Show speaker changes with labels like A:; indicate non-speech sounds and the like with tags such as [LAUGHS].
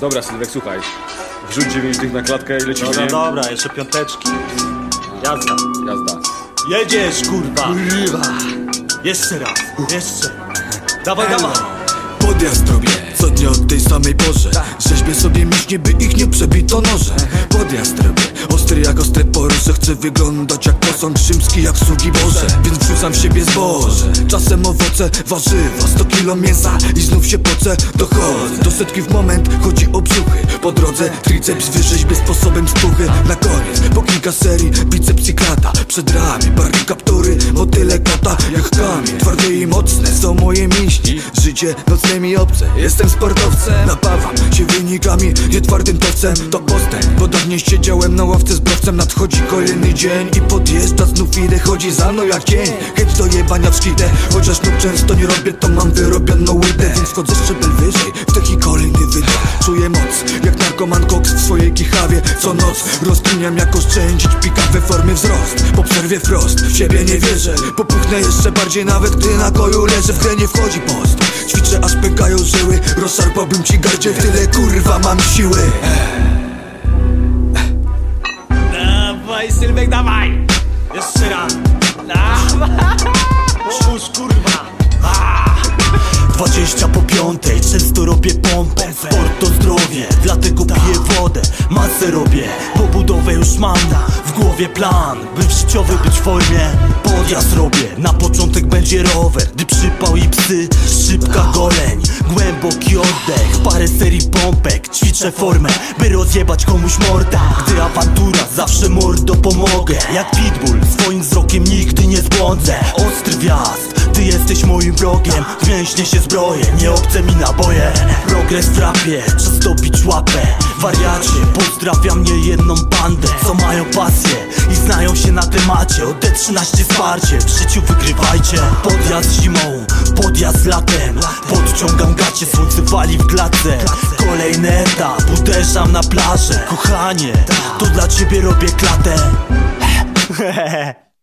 A: Dobra, Sylwek, słuchaj. Wrzuć dziewięć tych na klatkę i lecimy.
B: Dobra, dobra, jeszcze piąteczki. Jazda.
A: Jazda.
B: Jedziesz, kurwa. Kurwa. Jeszcze raz, jeszcze. Dawaj, dawaj.
C: Podjazd robię co dnia o tej samej porze Rzeźbię sobie mięśnie, by ich nie przebito noże Podjazd robię ostry jak ostre Porsche Chcę wyglądać jak posąg rzymski, jak sługi Boże. Więc wrzucam w siebie zboże. Czasem owoce, warzywa, 100 kilo mięsa I znów się pocę, dochodzę Do setki w moment, chodzi o brzuchy. Po drodze triceps wyrzeźbię sposobem stuchy. Na koniec, kilka serii, biceps i klata. Przed ramię, barki kaptury, motyle kota Jak kamień, twarde i mocne są moje mięśnie. Życie nocne mi obce, jestem sportowcem. Napawam się wynikami, nie twardym towcem. To postęp, bo dawniej siedziałem na ławce z browcem. Nadchodzi kolejny dzień i podjeżdża znów idę Chodzi za mną jak cień, chęć do jebania w szkidę Chociaż no często nie robię, to mam wyrobioną łydę Więc wchodzę szczebel narkoman koks w swojej kichawie Co noc rozkminiam jak oszczędzić pika we formie wzrost Po przerwie wprost, w siebie nie wierzę Popuchnę jeszcze bardziej nawet gdy na koju leżę W grę nie wchodzi post Ćwiczę aż pękają żyły Rozszarpałbym ci gardzie w tyle kurwa mam siły
B: Dawaj, Sylwek, dawaj. Jeszcze raz. Dawaj. Kurwa. Piątej, często robię pompę. Sport to zdrowie, dlatego piję wodę Masę robię, bo budowę już mam W głowie plan, by w życiowy być w formie Podjazd robię, na początek będzie rower Gdy przypał i psy, szybka goleń. Głęboki oddech, parę serii pompek Ćwiczę formę, by rozjebać komuś mordę. Gdy awantura, zawsze mordo pomogę. Jak pitbull, swoim wzrokiem nigdy nie zbłądzę. Ostry wjazd, jesteś moim wrogiem. Mięśnie się zbroję, nie obce mi naboje. Progres w czas dobić łapę. Wariacie, pozdrawiam nie jedną bandę Co mają pasję i znają się na temacie. Od D13 wsparcie, w życiu wygrywajcie. Podjazd zimą, podjazd latem. Podciągam gacie, słońce wali w klatce. Kolejny etap, uderzam na plażę. Kochanie, to dla ciebie robię klatę [LAUGHS]